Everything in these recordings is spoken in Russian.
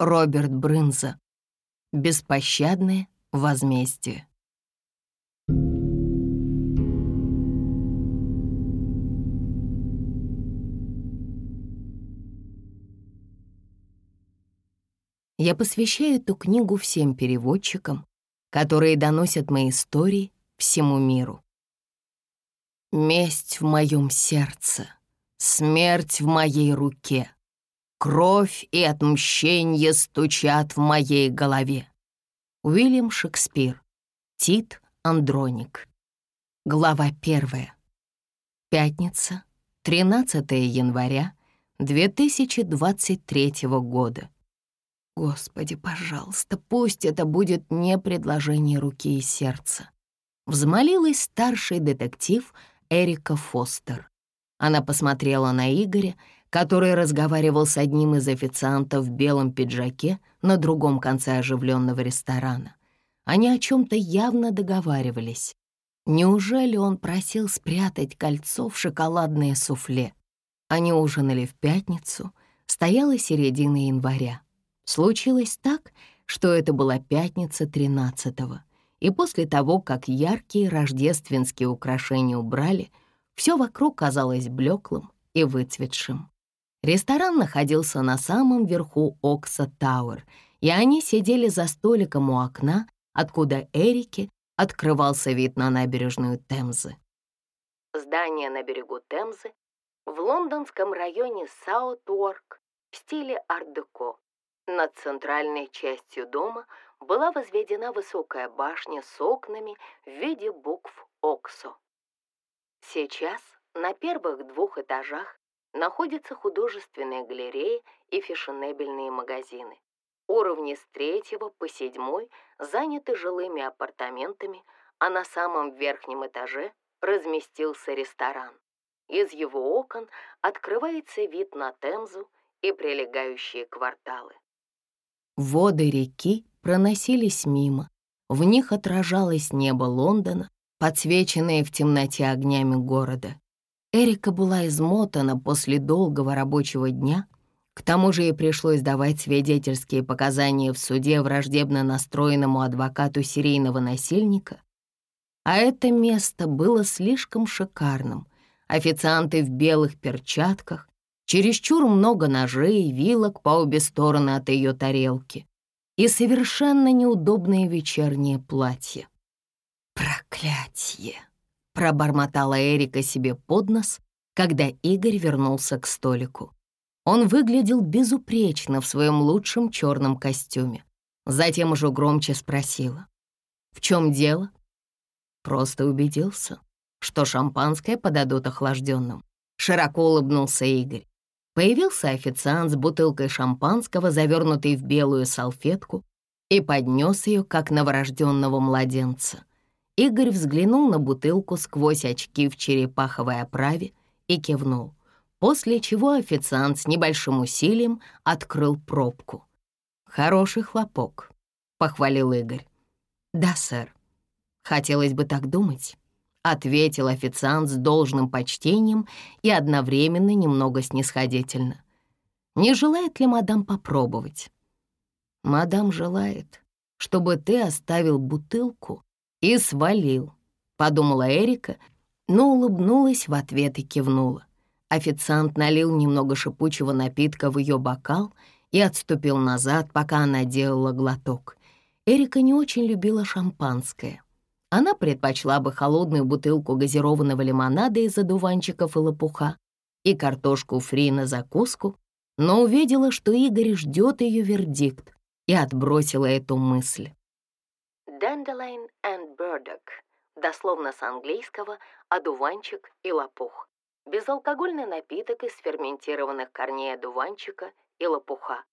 Роберт Брынза. Беспощадное возмездие. Я посвящаю эту книгу всем переводчикам, которые доносят мои истории всему миру. Месть в моем сердце, смерть в моей руке, кровь и отмщение стучат в моей голове. Уильям Шекспир, Тит Андроник. Глава первая. Пятница, 13 января 2023 года. Господи, пожалуйста, пусть это будет не предложение руки и сердца. Взмолилась старший детектив Эрика Фостер. Она посмотрела на Игоря, который разговаривал с одним из официантов в белом пиджаке на другом конце оживленного ресторана. Они о чем-то явно договаривались. Неужели он просил спрятать кольцо в шоколадное суфле? Они ужинали в пятницу, стояла середина января. Случилось так, что это была пятница 13-го, и после того, как яркие рождественские украшения убрали, все вокруг казалось блеклым и выцветшим. Ресторан находился на самом верху Окса Тауэр, и они сидели за столиком у окна, откуда Эрике открывался вид на набережную Темзы. Здание на берегу Темзы в лондонском районе Саут-Уорк в стиле ар-деко. Над центральной частью дома была возведена высокая башня с окнами в виде букв «Оксо». Сейчас на первых двух этажах находятся художественные галереи и фешенебельные магазины. Уровни с третьего по седьмой заняты жилыми апартаментами, а на самом верхнем этаже разместился ресторан. Из его окон открывается вид на Темзу и прилегающие кварталы. Воды реки проносились мимо. В них отражалось небо Лондона, подсвеченное в темноте огнями города. Эрика была измотана после долгого рабочего дня. К тому же ей пришлось давать свидетельские показания в суде враждебно настроенному адвокату серийного насильника. А это место было слишком шикарным. Официанты в белых перчатках, чересчур много ножей и вилок по обе стороны от ее тарелки и совершенно неудобное вечернее платье. «Проклятье!» — пробормотала Эрика себе под нос, когда Игорь вернулся к столику. Он выглядел безупречно в своем лучшем черном костюме. Затем уже громче спросила. «В чем дело?» Просто убедился, что шампанское подадут охлажденным. Широко улыбнулся Игорь. Появился официант с бутылкой шампанского, завернутой в белую салфетку, и поднес ее, как новорожденного младенца. Игорь взглянул на бутылку сквозь очки в черепаховой оправе и кивнул, после чего официант с небольшим усилием открыл пробку. «Хороший хлопок», — похвалил Игорь. «Да, сэр. Хотелось бы так думать». — ответил официант с должным почтением и одновременно немного снисходительно. «Не желает ли мадам попробовать?» «Мадам желает, чтобы ты оставил бутылку и свалил», — подумала Эрика, но улыбнулась в ответ и кивнула. Официант налил немного шипучего напитка в ее бокал и отступил назад, пока она делала глоток. Эрика не очень любила шампанское — она предпочла бы холодную бутылку газированного лимонада из одуванчиков и лопуха и картошку фри на закуску, но увидела, что Игорь ждет ее вердикт и отбросила эту мысль. Dandelion and burdock, дословно с английского «одуванчик и лопух». Безалкогольный напиток из ферментированных корней одуванчика и лопуха.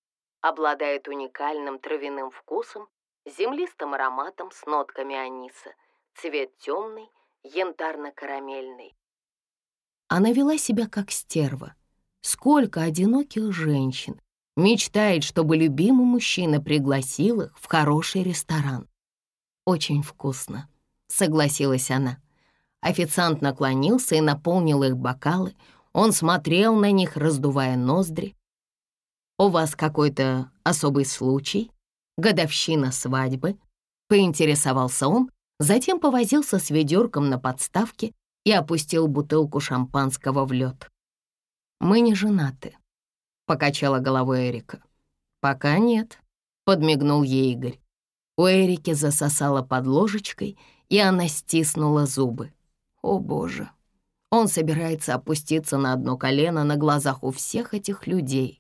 Обладает уникальным травяным вкусом, землистым ароматом с нотками аниса – цвет темный, янтарно-карамельный. Она вела себя как стерва. Сколько одиноких женщин мечтает, чтобы любимый мужчина пригласил их в хороший ресторан. «Очень вкусно», — согласилась она. Официант наклонился и наполнил их бокалы. Он смотрел на них, раздувая ноздри. «У вас какой-то особый случай? Годовщина свадьбы?» Поинтересовался он, затем повозился с ведерком на подставке и опустил бутылку шампанского в лед. «Мы не женаты», — покачала головой Эрика. «Пока нет», — подмигнул ей Игорь. У Эрики засосала под ложечкой, и она стиснула зубы. «О, боже!» Он собирается опуститься на одно колено на глазах у всех этих людей.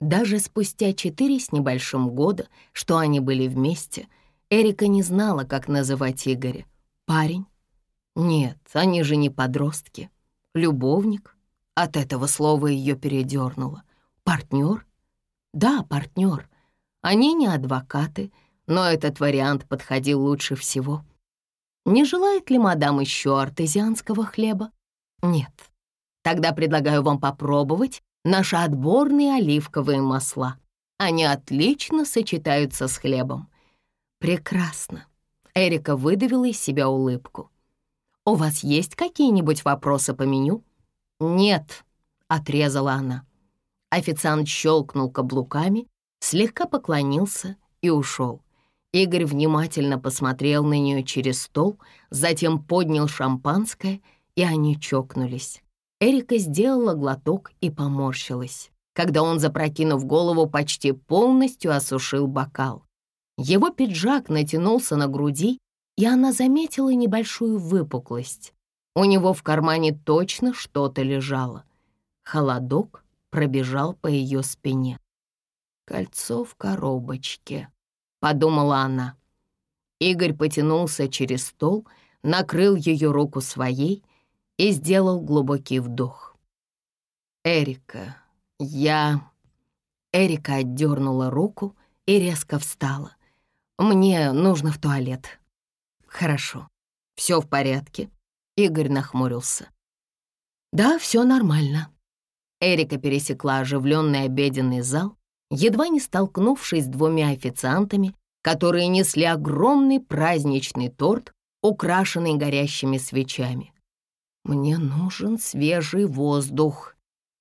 Даже спустя четыре с небольшим года, что они были вместе, Эрика не знала, как называть Игоря. Парень? Нет, они же не подростки. Любовник? От этого слова ее передернуло. Партнер? Да, партнер. Они не адвокаты, но этот вариант подходил лучше всего. Не желает ли мадам еще артезианского хлеба? Нет. Тогда предлагаю вам попробовать наши отборные оливковые масла. Они отлично сочетаются с хлебом. Прекрасно. Эрика выдавила из себя улыбку. «У вас есть какие-нибудь вопросы по меню?» «Нет», — отрезала она. Официант щелкнул каблуками, слегка поклонился и ушел. Игорь внимательно посмотрел на нее через стол, затем поднял шампанское, и они чокнулись. Эрика сделала глоток и поморщилась, когда он, запрокинув голову, почти полностью осушил бокал. Его пиджак натянулся на груди, и она заметила небольшую выпуклость. У него в кармане точно что-то лежало. Холодок пробежал по ее спине. «Кольцо в коробочке», — подумала она. Игорь потянулся через стол, накрыл ее руку своей и сделал глубокий вдох. «Эрика, я...» Эрика отдернула руку и резко встала. «Мне нужно в туалет». «Хорошо, все в порядке», — Игорь нахмурился. «Да, все нормально». Эрика пересекла оживленный обеденный зал, едва не столкнувшись с двумя официантами, которые несли огромный праздничный торт, украшенный горящими свечами. «Мне нужен свежий воздух».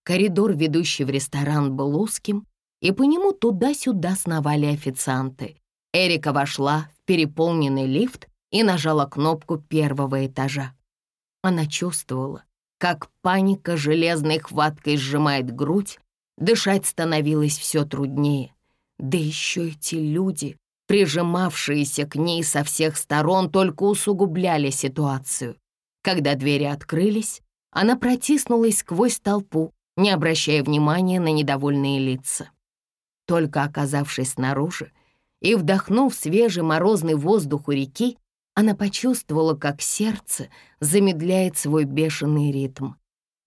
Коридор, ведущий в ресторан, был узким, и по нему туда-сюда сновали официанты. Эрика вошла в переполненный лифт и нажала кнопку первого этажа. Она чувствовала, как паника железной хваткой сжимает грудь, дышать становилось все труднее. Да еще эти люди, прижимавшиеся к ней со всех сторон, только усугубляли ситуацию. Когда двери открылись, она протиснулась сквозь толпу, не обращая внимания на недовольные лица. Только оказавшись снаружи, и, вдохнув свежий морозный воздух у реки, она почувствовала, как сердце замедляет свой бешеный ритм.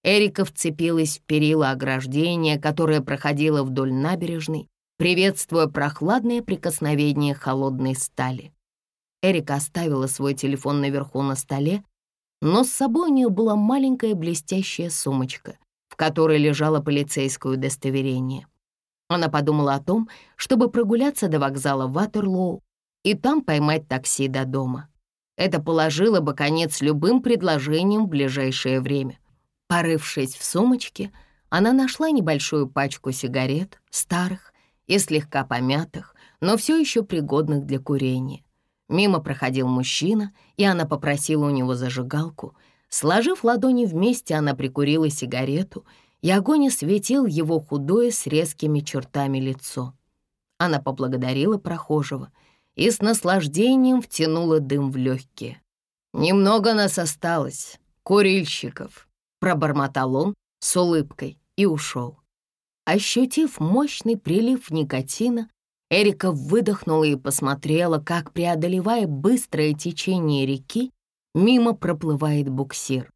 Эрика вцепилась в перила ограждения, которое проходило вдоль набережной, приветствуя прохладное прикосновение холодной стали. Эрика оставила свой телефон наверху на столе, но с собой у нее была маленькая блестящая сумочка, в которой лежало полицейское удостоверение. Она подумала о том, чтобы прогуляться до вокзала Ватерлоу и там поймать такси до дома. Это положило бы конец любым предложениям в ближайшее время. Порывшись в сумочке, она нашла небольшую пачку сигарет, старых и слегка помятых, но все еще пригодных для курения. Мимо проходил мужчина, и она попросила у него зажигалку. Сложив ладони вместе, она прикурила сигарету — и огонь осветил его худое с резкими чертами лицо. Она поблагодарила прохожего и с наслаждением втянула дым в легкие. «Немного нас осталось, курильщиков», — пробормотал он с улыбкой и ушел. Ощутив мощный прилив никотина, Эрика выдохнула и посмотрела, как, преодолевая быстрое течение реки, мимо проплывает буксир.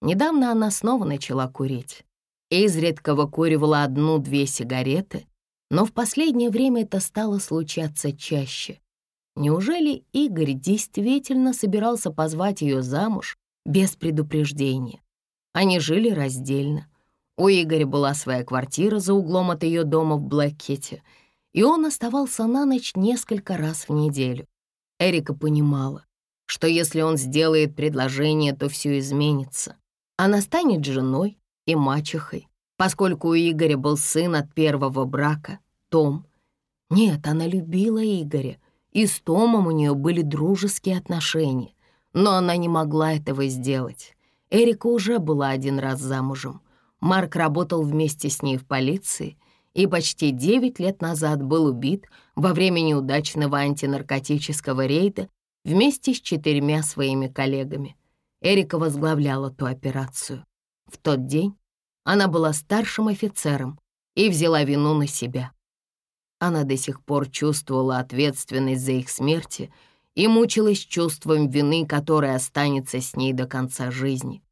Недавно она снова начала курить. Изредка выкуривала одну-две сигареты, но в последнее время это стало случаться чаще. Неужели Игорь действительно собирался позвать ее замуж без предупреждения? Они жили раздельно. У Игоря была своя квартира за углом от ее дома в Блэккете, и он оставался на ночь несколько раз в неделю. Эрика понимала, что если он сделает предложение, то все изменится. Она станет женой, и мачехой, поскольку у Игоря был сын от первого брака, Том. Нет, она любила Игоря, и с Томом у нее были дружеские отношения, но она не могла этого сделать. Эрика уже была один раз замужем. Марк работал вместе с ней в полиции и почти 9 лет назад был убит во время неудачного антинаркотического рейда вместе с четырьмя своими коллегами. Эрика возглавляла ту операцию. В тот день она была старшим офицером и взяла вину на себя. Она до сих пор чувствовала ответственность за их смерти и мучилась чувством вины, которое останется с ней до конца жизни.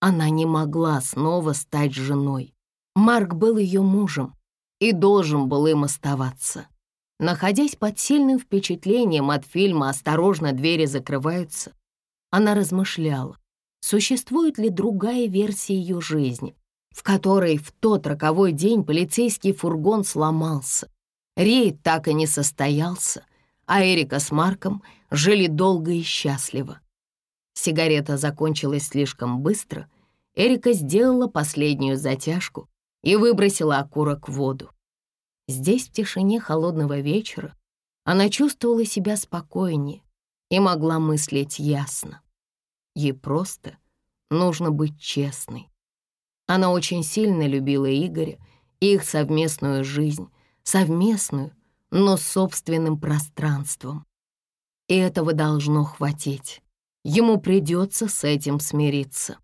Она не могла снова стать женой. Марк был ее мужем и должен был им оставаться. Находясь под сильным впечатлением от фильма «Осторожно, двери закрываются», она размышляла, существует ли другая версия ее жизни, в которой в тот роковой день полицейский фургон сломался. Рейд так и не состоялся, а Эрика с Марком жили долго и счастливо. Сигарета закончилась слишком быстро. Эрика сделала последнюю затяжку и выбросила окурок в воду. Здесь, в тишине холодного вечера, она чувствовала себя спокойнее и могла мыслить ясно. Ей просто нужно быть честной. Она очень сильно любила Игоря и их совместную жизнь, совместную, но собственным пространством. И этого должно хватить. Ему придется с этим смириться.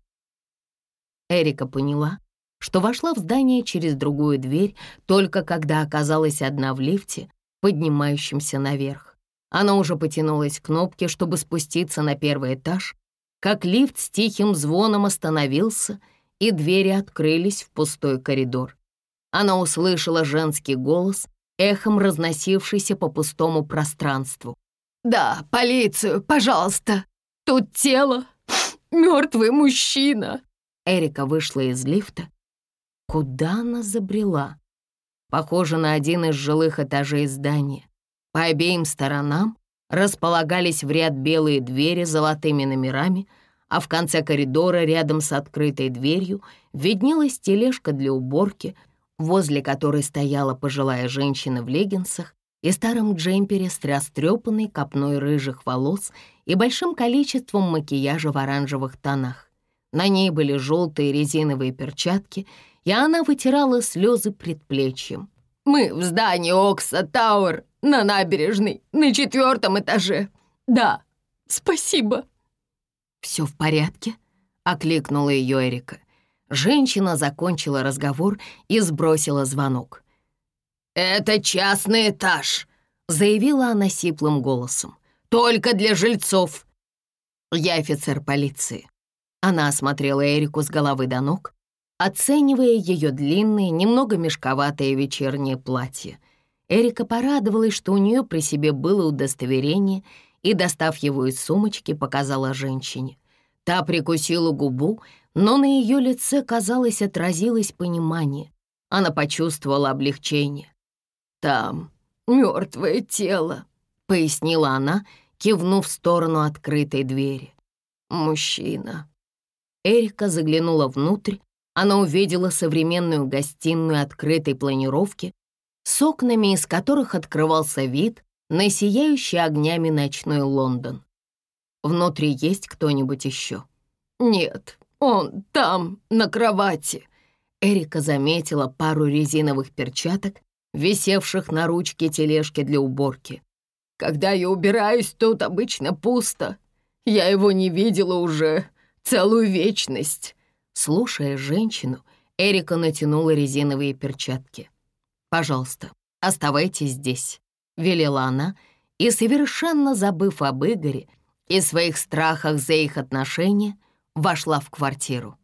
Эрика поняла, что вошла в здание через другую дверь только когда оказалась одна в лифте, поднимающемся наверх. Она уже потянулась к кнопке, чтобы спуститься на первый этаж, как лифт с тихим звоном остановился, и двери открылись в пустой коридор. Она услышала женский голос, эхом разносившийся по пустому пространству. «Да, полицию, пожалуйста! Тут тело! Мертвый мужчина!» Эрика вышла из лифта. Куда она забрела? Похоже на один из жилых этажей здания. По обеим сторонам располагались в ряд белые двери с золотыми номерами, а в конце коридора рядом с открытой дверью виднелась тележка для уборки, возле которой стояла пожилая женщина в леггинсах и старом джемпере с растрепанной копной рыжих волос и большим количеством макияжа в оранжевых тонах. На ней были желтые резиновые перчатки, и она вытирала слезы предплечьем. «Мы в здании Окса Тауэр на набережной, на четвертом этаже. Да, спасибо». «Все в порядке?» — окликнула ее Эрика. Женщина закончила разговор и сбросила звонок. «Это частный этаж», — заявила она сиплым голосом. «Только для жильцов». «Я офицер полиции». Она осмотрела Эрику с головы до ног, оценивая ее длинное, немного мешковатое вечернее платье. Эрика порадовалась, что у нее при себе было удостоверение, и, достав его из сумочки, показала женщине. Та прикусила губу, но на ее лице, казалось, отразилось понимание. Она почувствовала облегчение. «Там мертвое тело», — пояснила она, кивнув в сторону открытой двери. «Мужчина». Эрика заглянула внутрь она увидела современную гостиную открытой планировки с окнами, из которых открывался вид на сияющий огнями ночной Лондон. Внутри есть кто-нибудь еще? Нет, он там, на кровати. Эрика заметила пару резиновых перчаток, висевших на ручке тележки для уборки. Когда я убираюсь, тут обычно пусто. Я его не видела уже целую вечность. Слушая женщину, Эрика натянула резиновые перчатки. «Пожалуйста, оставайтесь здесь», — велела она, и, совершенно забыв об Игоре и своих страхах за их отношения, вошла в квартиру.